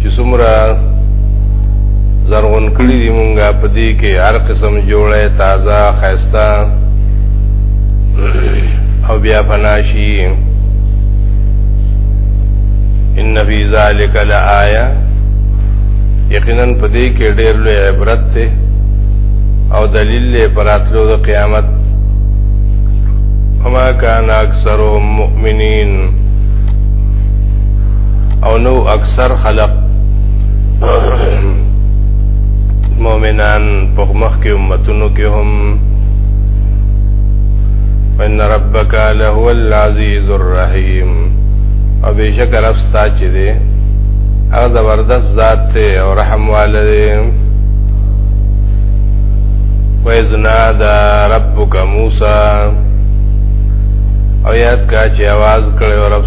چې څومره زرغون کړی دی مونږه په دې کې هر قسم جوړه تازه خيستا او بیا فناشي ان فی ذلک لآیه یقینا په دې کې ډېر لوی عبرت دی او دلیل له پراتلو د قیامت وما كان اکثرهم مؤمنین او نو اکثر خلق مؤمنان په مخ کې امتونو کې هم ان ربک له العزیز الرحیم او بشک رب ستا چې دی هغه زبردست ذات ته او رحم والده وَإِذْ نَادَى رَبُّكَ مُوسَى او یاد کا چې आवाज کړو رب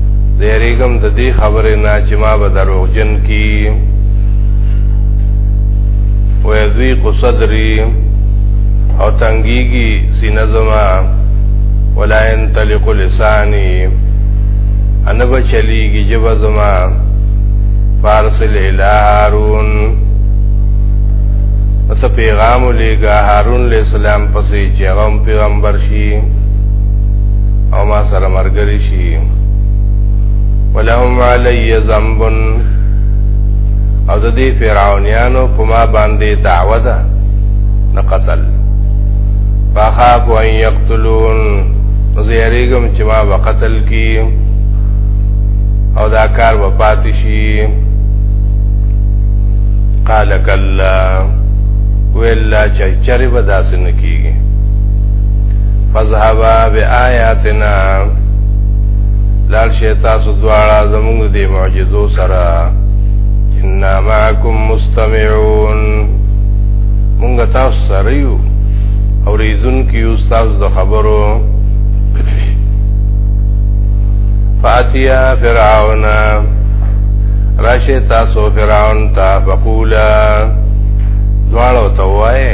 زیریګم د دې خبرې نه چې ما به دروغجن کی ويذيق صدري او تنګيږي سینه زما ولا ينطلق لساني انا بچليږي جب زما فارسل الى هارون پس پیغام لېګا هارون علیہ السلام پسې چې هغه پیغمبر شي او ما سره مرګري شي ولهم علی ذنب او د دې فرعونانو په ما باندې دعوه ده نه قتل فخاف ان یقتلون زیریګم چې ما به قتل کی او دا کار به پاتې شي قال کلا ویلا چې چرې به داسې نه کیږي فذهبا بآياتنا لال شي تاسو دواړه زموږ د معجزو سره ان معكم مستمعون مونږ تاسو سره یو او ریزون کې استاد د خبرو فاتیا فرعون راشه تاسو فرعون ته فقولا دواړو ته وایي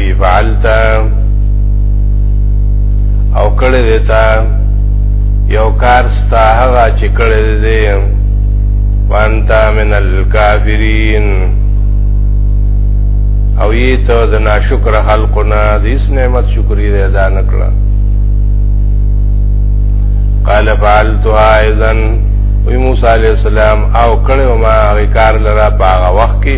فعلت او کړه دې تا یو کار ستا هغه چې کړه دې وانت من الکافرین او یې ته د ناشکر خلقنا د اس نعمت شکرې ادا نکړه قال فعلتها اذن وی موسی علیہ السلام او کړه ما غکار لرا پاغه وخت کې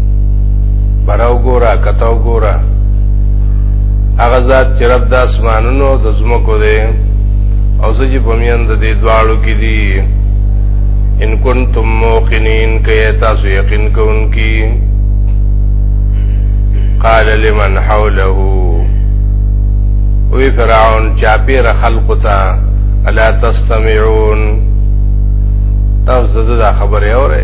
براو ګورا کتاو ګورا هغه ذات چې رب د اسمانونو د زمکو دی او زه چې په میان د دې دواړو کې دي ان کنتم موقنین کې تاسو یقین کوونکی قال لمن حوله وی فرعون چاپیر خلق تا الا تستمعون تاسو دغه خبره اوره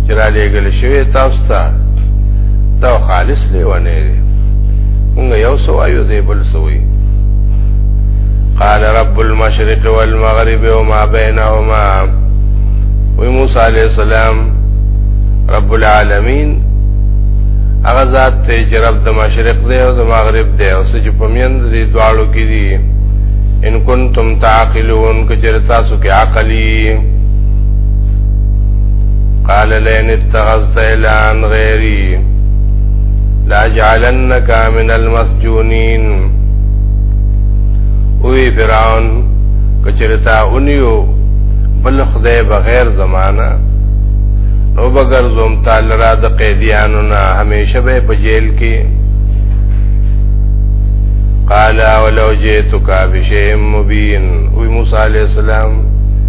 چې را لېږل شوی تاسو ته دا خالص لیونی دی مونږ یو څه وایو دی بل څه وایي قال رب المشرق والمغرب وما بينهما وی موسی علیہ السلام رب العالمین هغه ذات ته چې رب د مشرق دی او د مغرب دی او چې په میند دي دواړو کې دي ان کنتم تعقلون کجر تاسو کې عقلی قال لئن اتخذت الان غيري لاجعلنك من المسجونين وی فرعون کچرتا اونیو بل خدای بغیر زمانہ نو بغیر زوم تعالی را د قیدیانو نه همیشه به په جیل کې قال ولو جئتك بشيء مبين وی موسی علیہ السلام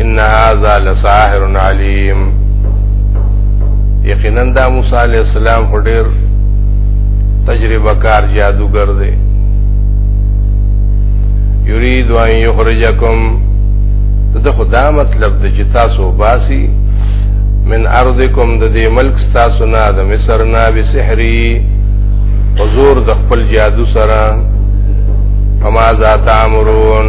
ان هذا لساحر علیم یقینا دا موسی علی السلام خو ډیر تجربه کار جادوګر دی یرید ان یخرجکم دا خدا مطلب د چې تاسو باسی من ارضکم د دې ملک تاسو نه د مصر نه به سحری حضور د خپل جادو سره فما ذات امرون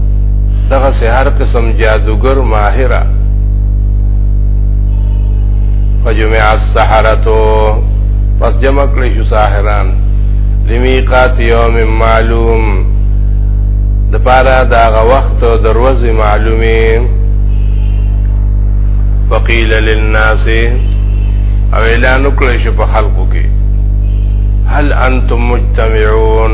دغه سه هر قسم جادوګر ماهره فجمع السحرتو پس جمع کړی شو ساحران لمیقات یوم معلوم د پاره دا غ وخت د ورځې معلومه فقیل للناس او اعلان وکړی شو په خلکو کې هل انتم مجتمعون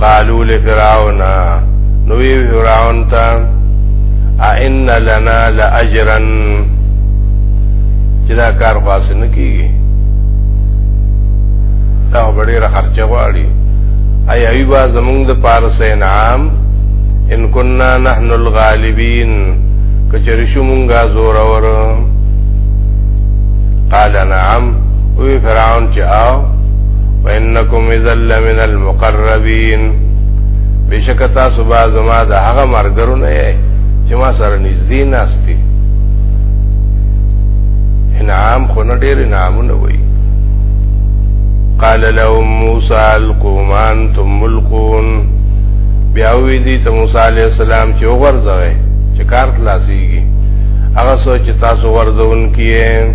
قالو لفرعون نوی فرعون تا ائن لنا لأجرا جدا کار خواست نکیگی دا بڑی را خرچه غواړي ای ای با زمونږ د پارس انعام ان كنا نحن الغالبين کچری شو مونږه زور اور قال نعم وی فرعون چې آو وانکم اذا لمن المقربین بشک تاسو با زما د هغه مرګرو نه یې چې ما سره نږدې ناشتي انعام خو نه ډېر انعامونه وایي قال لهم موسى القوا ما انتم ملقون بیا وی دي ته موسی عليه السلام چې وګرځوي چې کار خلاصيږي هغه سوچ تاسو ورځون کیه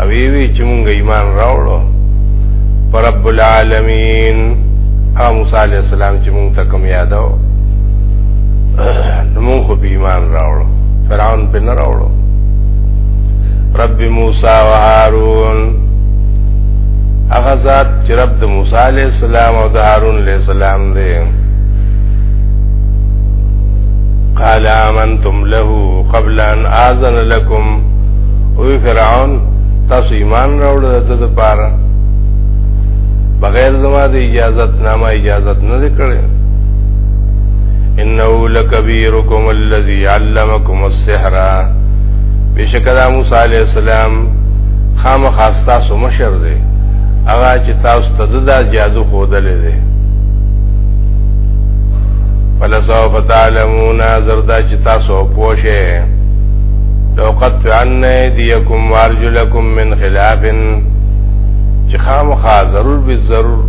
او وی چې مونږ ایمان راوړو پر رب العالمین او موسی علی السلام چې مونږ ته کوم یادو نو مونږ خو ایمان راوړو فرعون په نه راوړو رب موسی و هارون هغه ذات چې رب د موسی علی السلام او د هارون علی السلام دی قال آمنتم له قبل أن آذن لكم او فرعون تاسو ایمان راوړل د د پاره بغیر زما د اجازت نامه اجازت نه کړې انه لکبیرکم الذی علمکم السحر بشکره موسی علیہ السلام خامخا تاسو مشر دی هغه چې تاسو ته د جادو خودلې دی فلسوف تعلمون زردا چې تاسو پوښه لو قطعن ايديكم وارجلكم من خلاف چې خامخا ضرور به ضرور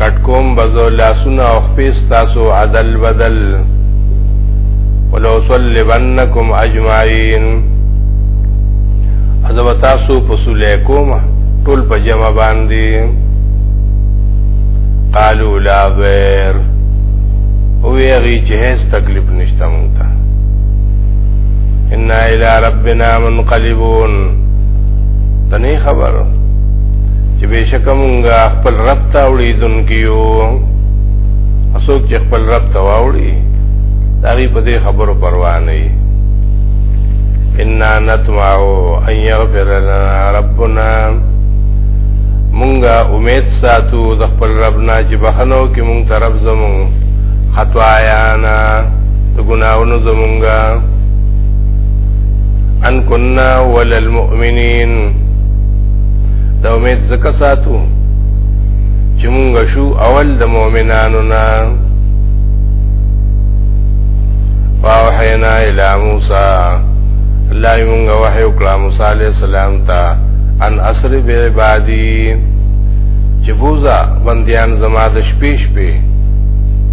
کټکوم بزو لاسونه او خپیس تاسو عدل بدل ولو صلبنکم اجمعین ازو تاسو پسولې کوم ټول په جمع باندې قالوا لا غیر او یې غي چې هیڅ تکلیف نشته مونږ ته ان الى ربنا منقلبون ته نه خبر چې بشک مونږه خپل رب ته وړیدون کیو اسوک چې خپل رب ته واوړي دا غي په دې خبرو پروا نه وي ان نطمع ان يغفر لنا ربنا مونږه امید ساتو د خپل رب نه چې بخنو کې مونږ طرف زمو خطايانا د ګناونو زمونږه ان كنا ول المؤمنين دا امید زکه ساتو چې مونږ شو اول د مؤمنانو نه واوحینا الی موسی الله مونږ وحی وکړه موسی علی السلام ته ان اسر به عبادی چې بوزا بندیان زما د شپې شپې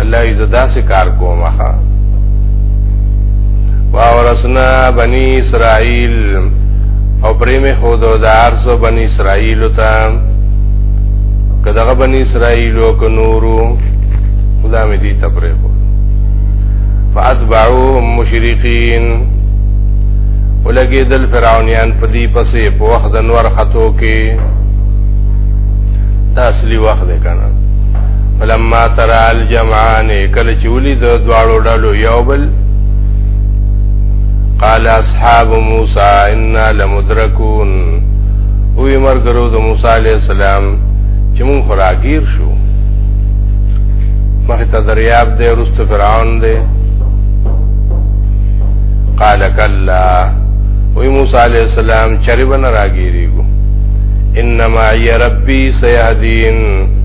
الله یې زدا سي کار کوم ها واورسنا بنی اسرائیل او پریم خود او دار سو بنی اسرائیل ته کداغه بنی اسرائیل او ک نورو خدا مې دي تبره کو فاتبعوهم مشرقین ولګي دل فرعونیان په دې پسې په وخت انور خطو کې دا اصلي وخت دی کنه فلما ترى الجمعان کله چې ولید دواړو ډلو یو بل قال اصحاب موسی انا لمدرکون وی مرګرو د موسی علی السلام چې مون خراګیر شو مخه ته دریاب دی ورست فرعون دی قال کلا وی موسی علی السلام چربن راګیریګو انما ای ربی سیهدین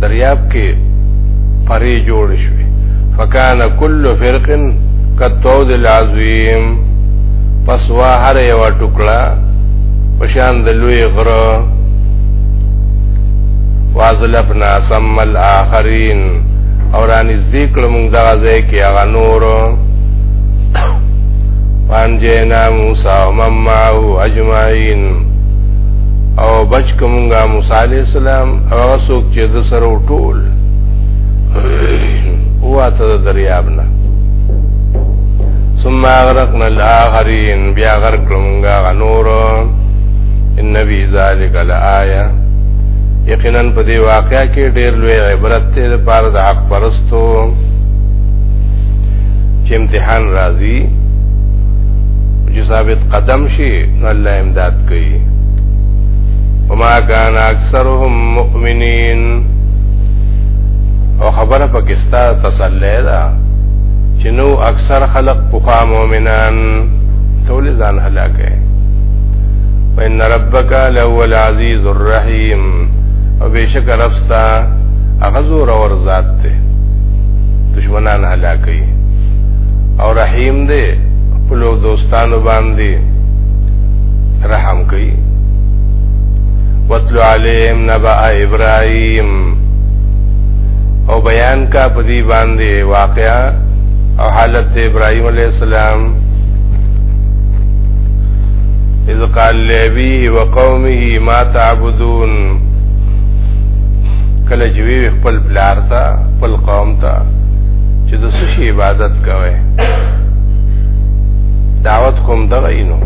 دریاب کې پرې جوړ شوې فکان کل فرق کتود العظیم پس وا هر یو ټوکړه پشان د لوی غره وازلفنا سم الاخرین اورانی ذکر مونږ دا ځای کې هغه نور وانجینا موسی ومن معه اجمعین او بچ کومګه موسی علی السلام هغه څوک چې د سره ټول واته د دریاب نه ثم اغرقنا الاخرين بیا غرق کومګه غنور ان فی ذلک لآیه یقینا په دې واقعیا کې ډېر لوی عبرت دی لپاره د حق پرستو چې امتحان راځي چې ثابت قدم شي نو الله امداد کوي وما كان اکثرهم مؤمنين او خبره پکستا تسلی ده چې نو اکثر خلق پوخا مؤمنان تول ځان هلاکه وان ربک لهو العزیز الرحیم او بشک ربستا اغزور اور ذات ته دشمنان هلاکه او رحیم دې خپل دوستانو باندې رحم کوي وتلو عليهم نبأ ابراهيم او بیان کا پدی باندې واقعا او حالت ابراهيم عليه السلام اذ قال لابيه وقومه ما تعبدون کله چې وی خپل بلار ته خپل قوم ته چې د سشي عبادت کوي دعوت کوم دغه اینو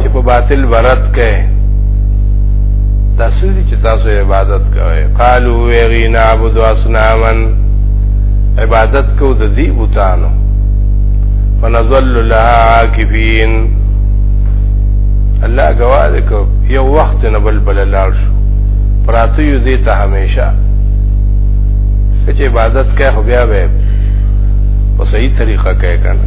چې په باطل ورت کې تاسو چې تاسو عبادت کوئ قالو ویری نعبد اسنامن عبادت کو د دې بوتانو فنظل لها عاکفین الله گواذ کو یو وخت نه بل بل لار شو پراتو یو دې ته همیشه چې عبادت کوي خو بیا به په صحیح طریقه کوي کنه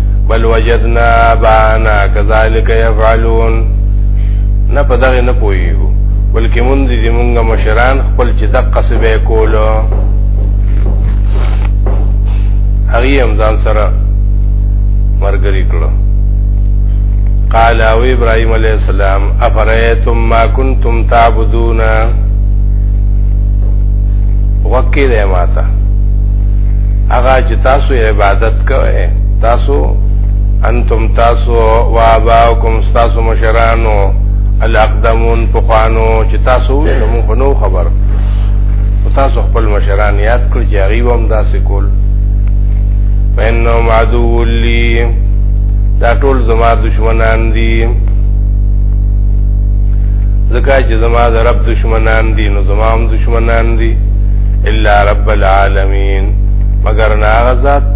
بل وجدنا بانا كذلك يفعلون نه په دغه نه پويو بلکې مونږ دې مونږه مشران خپل چې دقه سبه کولو هغه هم ځان سره مرګري کړو قال او ابراهيم عليه السلام افرئتم ما كنتم تعبدون وکي ده ماته هغه چې تاسو عبادت کوئ تاسو انتم تاسو و اباؤکم تاسو مشرانو الاقدمون پخوانو چې تاسو نو مونږ نو خبر تاسو خپل مشران یاد کړئ چې هغه هم داسې کول فإنه عدو لي دا ټول زما دشمنان دي ځکه چې زما د رب دشمنان دي نو زما هم دشمنان دي الا رب العالمین مگر ناغزات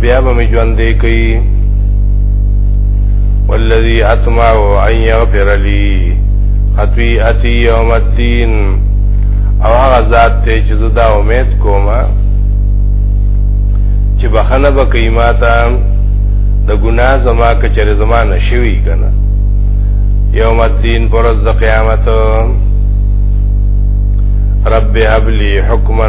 بیا به می ژوند دی کوي والذي اتمع ان يغفر لي خطيئتي يوم الدين او هغه ذات ته چې زه دا امید کوم چې بخنه به کوي ماته د ګناه زما کچره زما نشوي کنه یوم الدین پر د قیامت رب هب لي حکما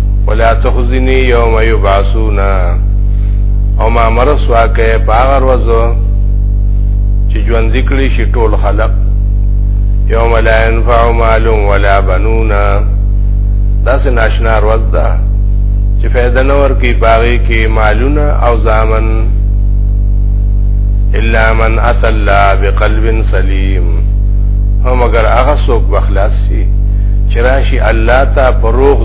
ولا تخزنی یوم یبعثون او ما مرس واکه په هغه ورځ چې ژوند ذکر شي ټول خلق یوم لا ينفع مال ولا بنون دا سه ناشنا ورځ ده چې فائدہ نور کی باغی کې مالونه او زامن الا من اصلا بقلب سلیم هم اگر هغه څوک بخلاص شي چې راشي الله ته پروغ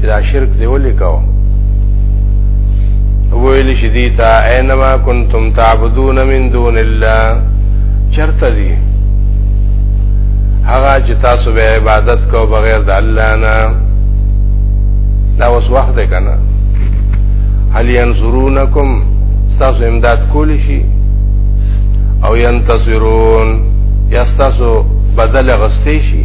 چې دا شرک دی ولې کاو ویل شي دي تا اينما کنتم تعبدون من دون الله چرته دي هغه چې تاسو به عبادت کو بغیر د الله نه دا اوس وخت دی کنه هل ينصرونکم تاسو امداد کولی شي او ينتصرون یا تاسو بدل غستی شي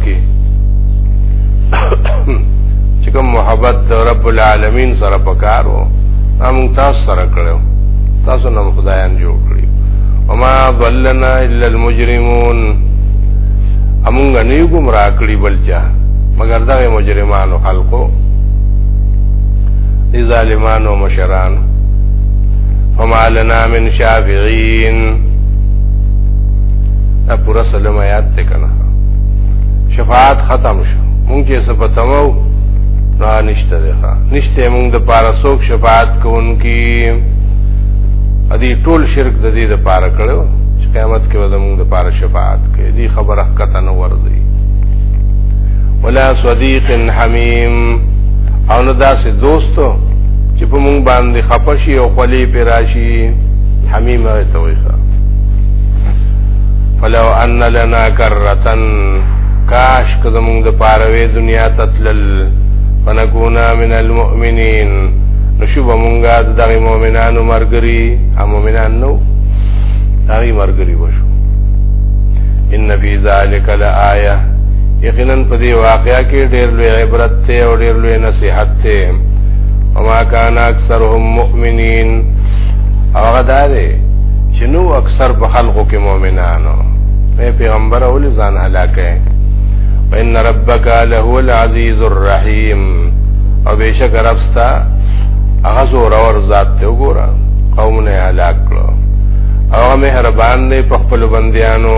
کې چې کوم محبت د رب العالمین سره پکارو هم تاسو سره کړو تاسو نو خدایان جوړ کړی وما ضلنا الا المجرمون امونږ نه یو ګمرا کړی بلچا مگر دا مجرمانو خلقو دي ظالمانو مشران فما لنا من شافعين دا پورا سلم آیات ته کنه شفاعت ختم شو مونږ چې څه پتمو نه نشته ده نشته مونږ د پاره څوک شفاعت کوونکی ادي ټول شرک د دې د پاره کړو چې قیامت کې به مونږ د پاره شفاعت کوي دي خبره کته نه ورځي ولا صديق حميم او نو داسې دوستو چې په مونږ باندې خپشي او خلی پیراشي حمیم هغه تويخه فلو ان لنا کرتن کاش که زمونږ د پاروې دنیا تتلل فنکونا من المؤمنین نشو به مونږه د دغه مؤمنانو مرګري هم مؤمنان نو دغه مرګري وشو ان فی ذلک لآیه یقینا په دې واقعیا کې ډېر لوی عبرت ته او ډېر لوی نصیحت ته وما کان اکثرهم مؤمنین او غداره چې نو اکثر په خلقو کې مؤمنانو اے پیغمبر اول ځان هلاکه وان ربک لهو العزیز الرحیم او بشک ربستا هغه زور اور ذات ته وګوره قومونه هلاک کړو او مهربان دی په خپل بندیانو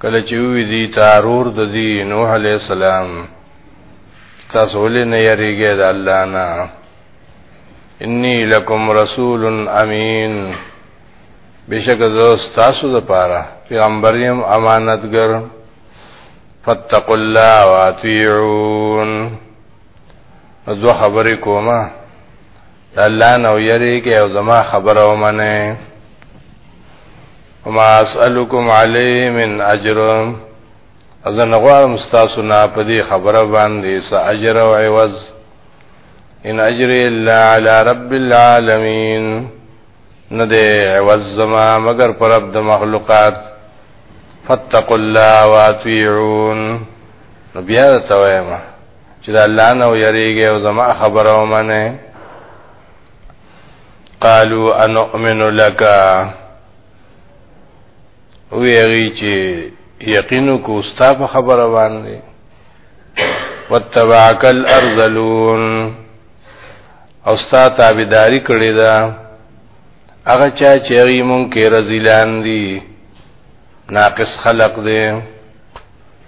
کله چې وی دي تارور د دې نوح عليه السلام تاسو ولې نه یریږئ د الله نه انی لکم رسول امین بشک زه تاسو د پاره پیغمبر یم امانتګر فتقوا الله واطيعون ذو خبرې کومه الله نو یریږي او زما خبره ومنه وما اسالکم علی من اجر ازن غوارم ستاسو نه په دې خبره باندې س اجر او عوض ان اجر الا علی رب العالمین نه دې عوض زما مگر پر رب د مخلوقات فاتقوا الله واطيعون نبي هذا تويما چې د الله نه ویریږي او زما خبره ومنه قالوا انؤمن لك ویری چې یقینو کو ستا په خبره باندې وتبعك الارذلون او ستا تابعداري کړې ده هغه چا چې غي مونږ کې رزلان دي ناقص خلق دي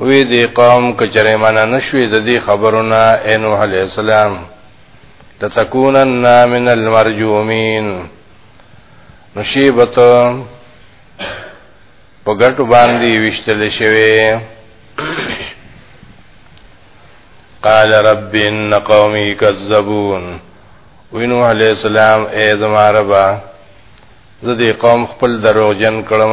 وی دی قوم کچره منه نشوي د دې خبرونه اے نوح علی السلام لتكونن من المرجومین نشیبت په ګټو باندې وشتل شوی قال رب ان قومي كذبون وینو علی السلام اے زما ربا زه دې قوم خپل دروغجن کړم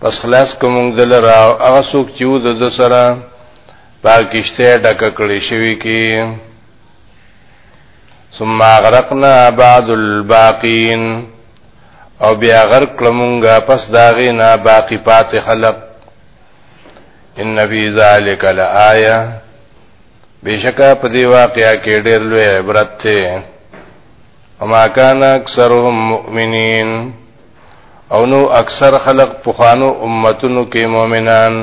پس خلاص کوم دل را هغه څوک چې و د سره پاکشته ډک کړی شوی کی ثم اغرقنا بعد الباقین او بیا غرق کلمونگا پس داغینا باقی پات خلق ان فی ذالک لآیه بشکا په دی واقعیا کې ډېر لوی عبرت ته وما کان اکثرهم مؤمنین او نو اکثر خلق پخوانو امتونو کې مؤمنان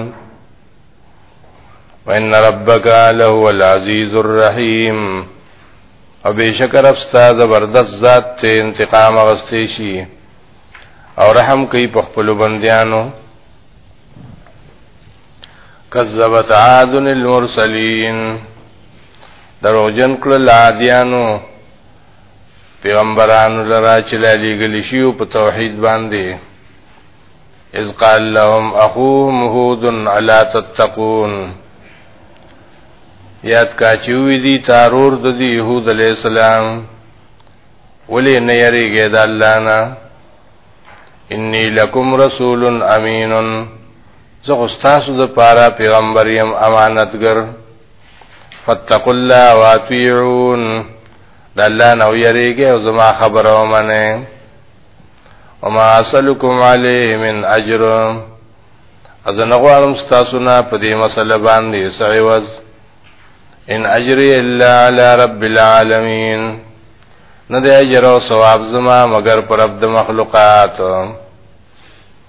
وان ربک لهو العزیز الرحیم او بشکر افستا زبردست ذات ته انتقام غستې شي او رحم کوي په خپل بندیانو کذبت عاد المرسلین دروجن کړل عادیانو پیغمبرانو لرا چې لالي غلی شیو په توحید باندې اذ قال لهم اخوهم هود الا تتقون یاد کا چې وی دي تارور د دی يهود علی السلام ولې نه یریږي د الله نه انی لکم رسول امین زه استاسو د پاره پیغمبر يم امانتګر فتقوا الله واطيعون د الله نو یریږي او زما خبره ومنه وما اسلکم علیه من اجر از نه غواړم تاسو نه په دې مسله باندې سعیوز ان اجری الا علی رب العالمین نه د اجر او ثواب زما مگر پر عبد مخلوقات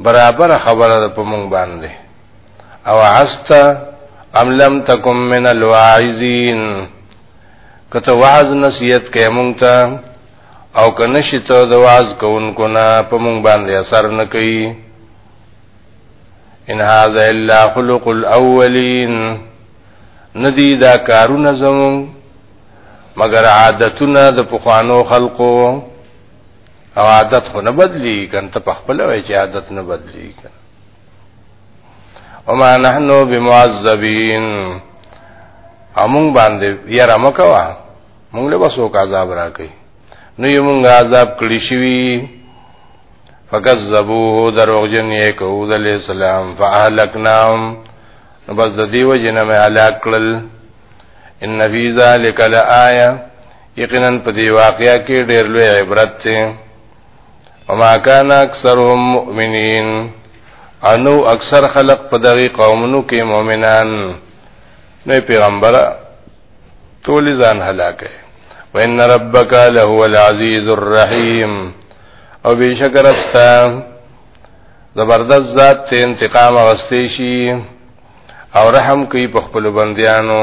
برابر خبره ده په مونږ باندې او عست ام لم تکم من الواعظین کته وعظ نصیحت کې مونږ ته او کنه شته د وعظ کوونکو نه په مونږ باندې اثر نه کوي ان هاذا الا خلق الاولین ندی دا کارونه زمون مگر عادتونه د پخوانو خلقو او عادت خو نه بدلی کنه ته په خپل وای چې عادت نه بدلی کنه وما نحنو بمعذبین امون باندې یاره مکوا مونږ له وسو کا عذاب راکې نو یې مونږ عذاب کړی شوی فکذبوه دروغجن یې کو د اسلام فاهلکناهم نو بس د دیو جنمه هلاک کړل ان فی ذلک لآیه یقینا په دې واقعیا کې ډېر لوی عبرت دی وما كان اکثرهم مؤمنین انو اکثر خلق په دغه قومونو کې مؤمنان نه پیغمبر ټول ځان هلاکه وان ربک له العزیز الرحیم او بشک ربستا زبردست ذات ته انتقام غستې شي او رحم کوي په خپل بندیانو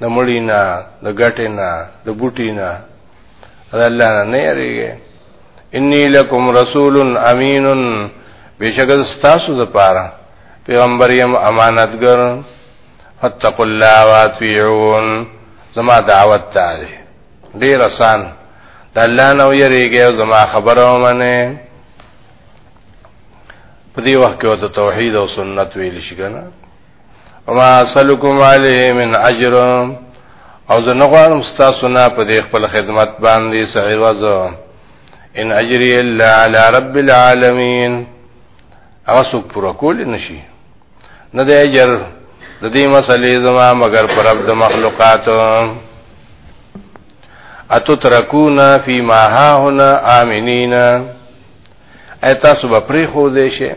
د مړی نه د ګټې نه د بوټی نه الله نه نه یریږي انی لکم رسول امین بشکل تاسو د پاره پیغمبر یم امانتګر فتقوا الله واطيعون زما دعوت ته دی ډیر آسان د الله نو یریږي او زما خبره ومنه په دې وخت کې د توحید او سنت ویل شي کنه وما اسلکم علیه من اجر او زه نه غواړم ستاسو نه په دې خپل خدمت باندې صحیح وځو ان اجری الا علی رب العالمین هغه څوک پوره کول نشي نه دی اجر د دې مسلې زما مگر پر رب د مخلوقاتو اتو ترکونا فی ما ها هنا امنینا ایتاسو به پری خو دې شه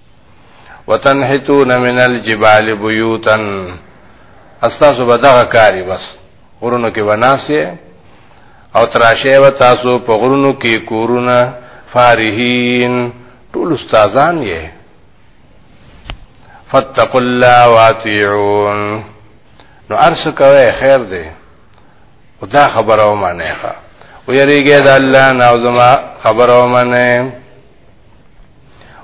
وتنحتون من الجبال بيوتا استاسو بدغه کاری بس غرونو کې وناسه او تراشه و تاسو په غرونو کې کورونه فارهین ټول استادان یې فتق الله واتیعون نو ارس کوي خیر دی خدا خبره ومنه ښه ویریږي د الله نو زما خبره ومنه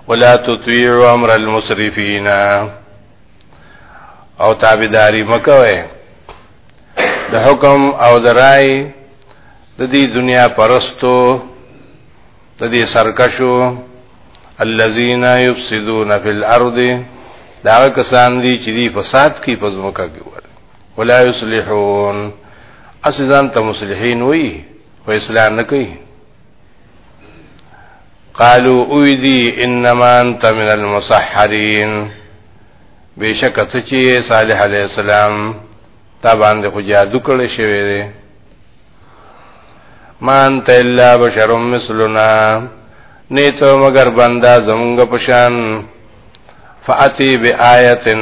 ولا تطيعوا امر المسرفين او تابعداري مکوئ د حکم او د رائے د دې دنیا پرستو د دې سرکشو الذين يفسدون في الارض دا کسان دي چې دي فساد کوي په ځمکه کې ور ولا يصلحون اساسا ته مصلحين وي خو اصلاح نه کوي قالو اویدی انما انت من المسحرین بیشک ته چې صالح علی السلام تا باندې خو جادو کړی شوی دی ما انت الا بشر مثلنا نیتو مگر بندا زمونږ پشان فاتی بیااتن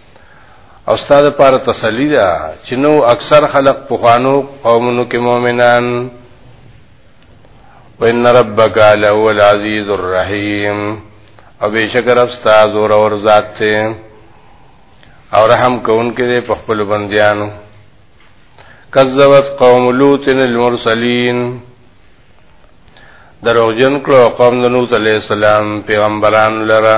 او استاد لپاره تسلی ده چې نو اکثر خلق په خوانو قومونو کې مؤمنان وان ربک لهو العزیز الرحیم او بشکر استاد اور اور ذات ته او رحم کوونکې دې په خپل بندیانو کذبت قوم لوط المرسلین دروغجن کړو قوم د لوط علی السلام پیغمبران لره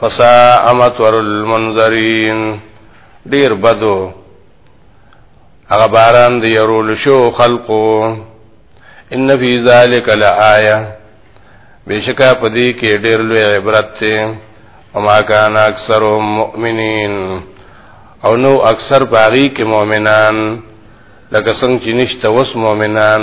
فساء مطر المنذرين ډیر بدو هغه باران دی يرول شو خلقو ان فی ذلک لآیه بشکا پدی کې ډیر لوی عبرت ته وما کان اکثر مؤمنین او نو اکثر باغی کې مؤمنان لکه څنګه چې نشته وس مؤمنان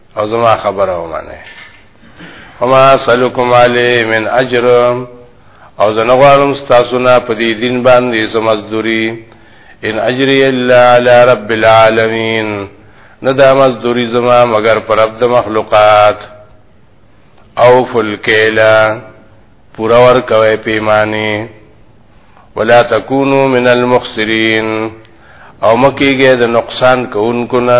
او زما خبره ومنه وما سلکم علی من اجر او زنه غواړم تاسو نه په دې دین باندې سمزدوري ان اجری الا علی رب العالمین نه دا مزدوری زما مگر پر رب د مخلوقات او فلکیلا پورا ور کوي پیمانی ولا تکونو من المخسرین او مکیږي د نقصان کوونکو نه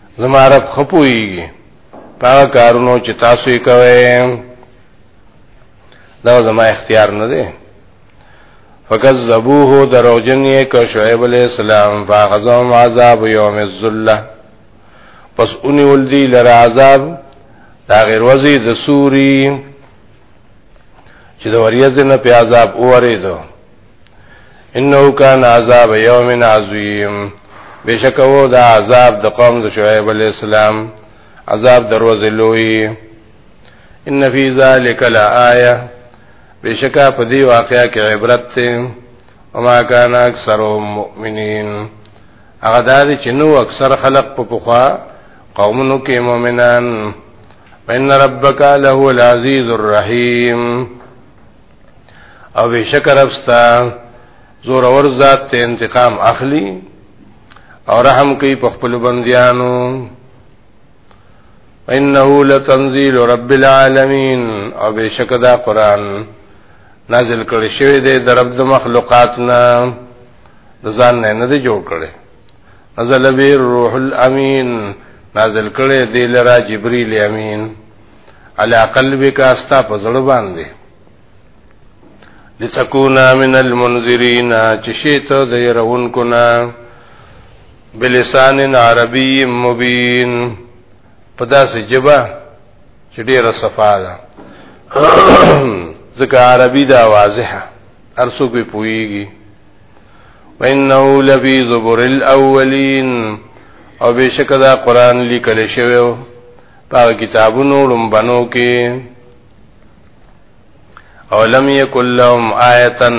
زما رب خپويږي پاګه کارونو چې تاسو یې کوئ دا زما اختیار نه دی فقط زبوه دروغجن یې کو شعیب علیہ السلام فاخذهم عذاب یوم الذلہ پس اونی ولدی لر عذاب دا غیر وزی د سوری چې د وریځ نه په عذاب اوریدو انه کان عذاب یوم عظیم بشکو دا عذاب د قوم د شعیب علی السلام عذاب دروازه لوی ان فی ذلک لآیه بشکا په دی واقعیا کې عبرت ته وما کان اکثرهم مؤمنین هغه د دې چې نو اکثر خلق په پخوا قومونو کې مؤمنان ان ربک له العزیز الرحیم او بشک رب ستا زور اور ذات ته انتقام اخلي او رحم کوي په خپل بنديانو انه لتنزيل رب العالمين او بشک دا قران نازل کړي شوی دی د رب د مخلوقات نه ځان نه نه جوړ کړي نزل به روح الامين نازل کړي دی لرا جبريل امين علا قلبک استا په زړه باندې لتكونا من المنذرين چې شي ته د يرونکو نه بلسان عربي مبين په داسې جبه چې ډیره صفا ده ځکه عربي دا واضحه ارسو په پويږي وانه لفي زبر الاولين او بشک دا قران لیکل شوی په کتابونو لومبنو کې او لم یکل لهم آیتن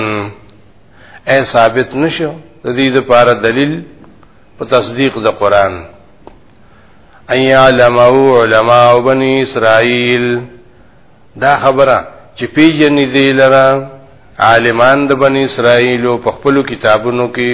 اے ثابت نشو د دې لپاره دلیل په تصدیق د قران ان یعلمو علماء بنی اسرائیل دا خبره چې پیژنې دی لره عالمان د بنی اسرائیل په خپل کتابونو کې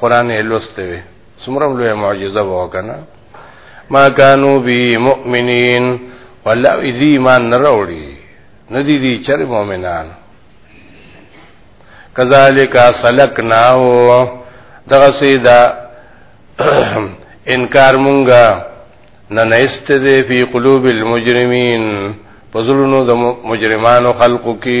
قرآن یې لوسته وي څومره لوی معجزه وه کنه ما كانوا بي مؤمنين والله دې ایمان نه راوړي نه دي دي چر مؤمنان کذالک سلکناه دغه سیدا انکار مونږه نه نهست دې په قلوب المجرمين پزلونو د مجرمانو خلقو کې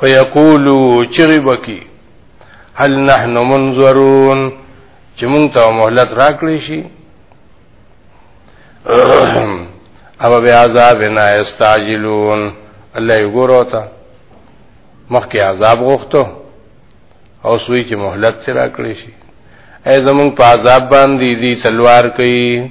فیقولو چغی بکی هل نحن منظرون چې مونږ ته مهلت راکړی شي او بیا عذاب نه استعجلون الله یې ګورو ته مخکې عذاب غوښتو او سوی چې مهلت سره کړی شي اې زمونږ په عذاب باندې دي تلوار کوي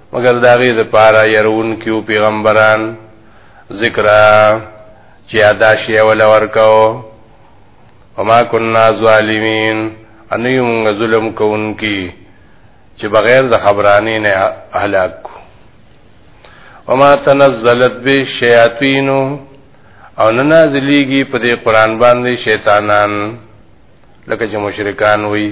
مگر داغی د پارا يرون کیو پیغمبران ذکر چې ادا شی ول ورکاو وما كنا ظالمين ان یو موږ ظلم کوونکی چې بغیر د خبرانی نه هلاک کو وما تنزلت به شیاطین او نه نازلیږي په دې قران باندې شیطانان لکه چې مشرکان وایي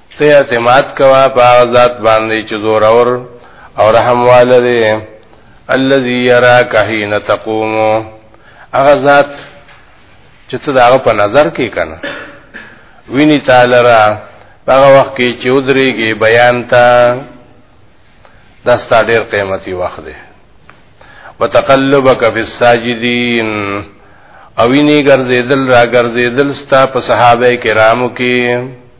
ته اعتماد کوا په ذات باندې چې زور اور او رحم والده الذي يراك حين تقوم هغه ذات چې ته داغه په نظر کې کنه ویني تعالی را هغه وخت کې چې ودرېږي بیان تا دا ستا ډېر قیمتي وخت دی وتقلبک فی الساجدین اوینی ګرځیدل را ګرځیدل ستا په صحابه کرامو کې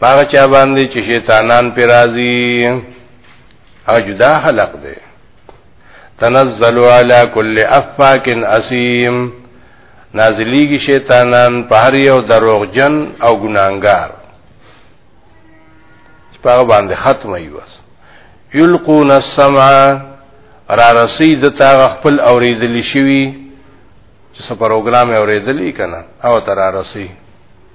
پاغه چا باندې چې شیطانان پر راضي هغه جدا خلق دی تنزل علی کل افاک اسیم نازلیږي شیطانان په هر یو دروغجن او ګناګار چې پاغه باندې ختمه ای وس یلقون السمع را رسید تا خپل اوریدل شوی چې څه پروګرام اوریدلی کنه او تر رسید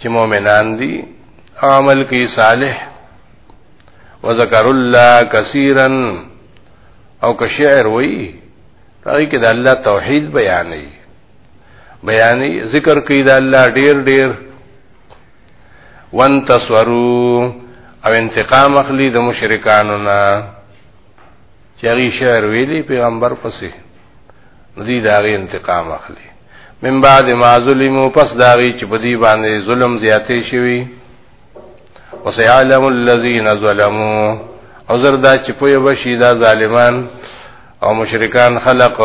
چې مؤمنان دي عمل کوي صالح وذكر الله كثيرا او که شعر وای هغه کې د الله توحید بیانې بیانې ذکر کوي د الله ډیر ډیر وانتصروا او انتقام اخلي د مشرکانو نه چې هغه شعر ویلي پیغمبر پسې ندی داغي انتقام اخلي من بعد ما ظلمو پس داغي چې بدی باندې ظلم زیاتې شوی وسيعلم الذين ظلموا عذر دا چې پوی وشي دا ظالمان او مشرکان خلق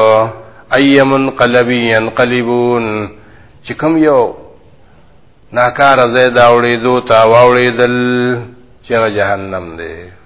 ايمن قلبي ينقلبون چې کوم یو ناکار زید اوړې دوتا واوړې دل چې جهنم دی